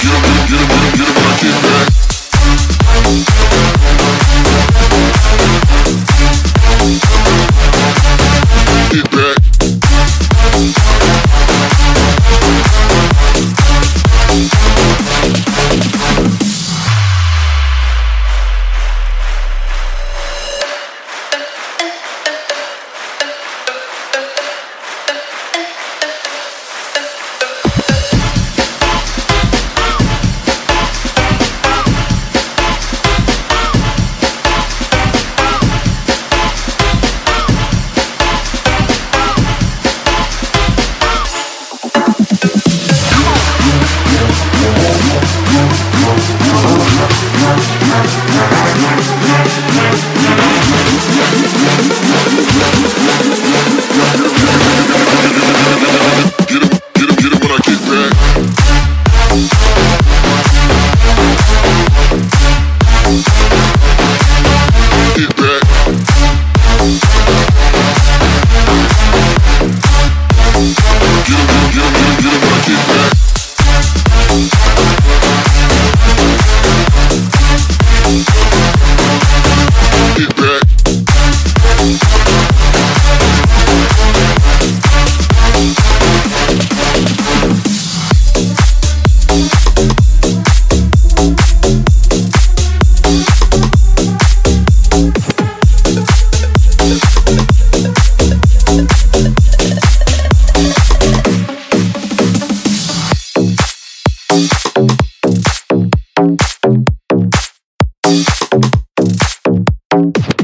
Get him, get him, get him. Thank you.